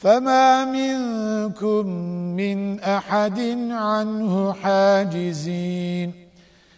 فما منكم من أحد عنه حاجزين